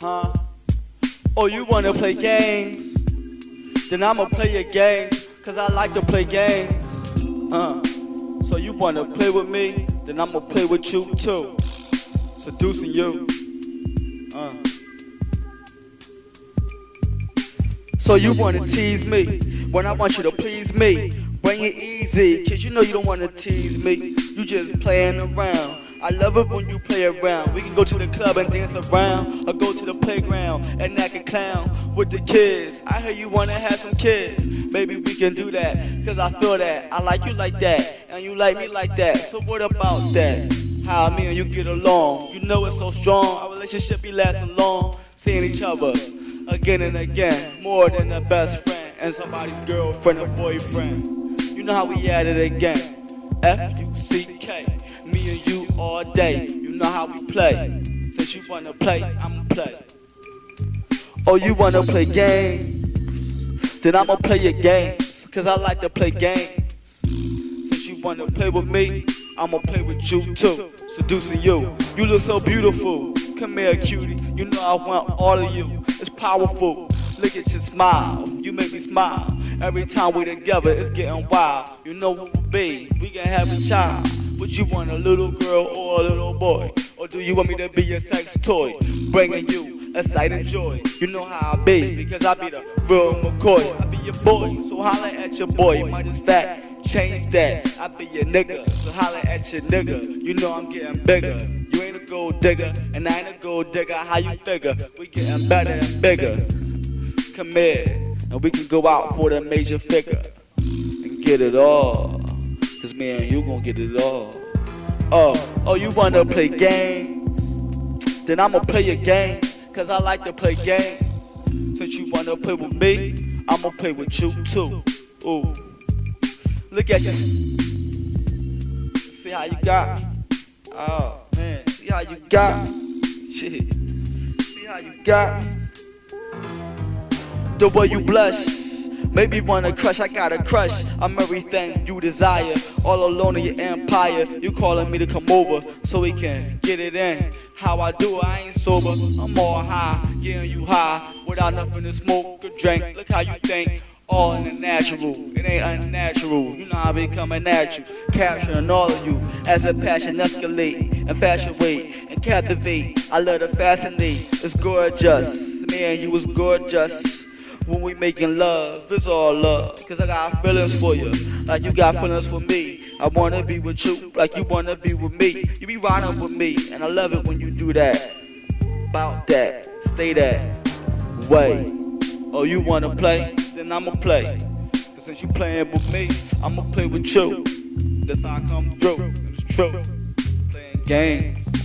Huh? Oh, you wanna play games? Then I'ma play your game, cause I like to play games. Uh. So you wanna play with me? Then I'ma play with you too. Seducing you. Uh. So you wanna tease me when I want you to please me. Bring it easy, cause you know you don't wanna tease me. You just playing around. I love it when you play around. We can go to the club and dance around, or go to the playground and act a clown with the kids. I hear you wanna have some kids. Maybe we can do that, cause I feel that. I like you like that, and you like me like that. So what about that? How me and you get along? You know it's so strong. Our relationship be lasting long, seeing each other again and again, more than a best friend and somebody's girlfriend or boyfriend. You know how we at it again. F U C K, me and you all day. You know how we play. Since you wanna play, I'ma play. Oh, you wanna play games? Then I'ma play your games. Cause I like to play games. Since you wanna play with me, I'ma play with you too. Seducing you. You look so beautiful. Come here, cutie. You know I want all of you. It's powerful. Look at your smile. You make me smile. Every time we together, it's getting wild. You know what we'll be. We can have a child. Would you want a little girl or a little boy? Or do you want me to be your sex toy? Bringing you a sight and joy. You know how I be, because I be the real McCoy. I be your boy, so holla at your boy. Might as fact, change that. I be your nigga, so holla at your nigga. You know I'm getting bigger. You ain't a gold digger, and I ain't a gold digger. How you figure? We getting better and bigger. Come here, and we can go out for the major figure and get it all. Cause me and you gon' get it all. Oh, oh, you wanna play games? Then I'ma play your game. Cause I like to play games. Since you wanna play with me, I'ma play with you too. Ooh. Look at you. See how you got me? Oh man, see how you got me? Shit. See how you got me? The way you blush. Maybe wanna crush, I got a crush. I'm everything you desire. All alone in your empire. You calling me to come over so we can get it in. How I do I ain't sober. I'm all high, getting you high without nothing to smoke or drink. Look how you think. All in the natural, it ain't unnatural. You know I become a natural, capturing all of you as a passion escalate and fascinate and captivate. I love to fascinate, it's gorgeous. Me and you is gorgeous when we making love, it's all love. Cause I got feelings for you, like you got feelings for me. I wanna be with you, like you wanna be with me. You be riding with me, and I love it when you do that. About that, stay that way. Oh, you wanna play? Then I'ma play. Cause since you playing with me, I'ma play with you. That's how I come through, and it's true. Playing games.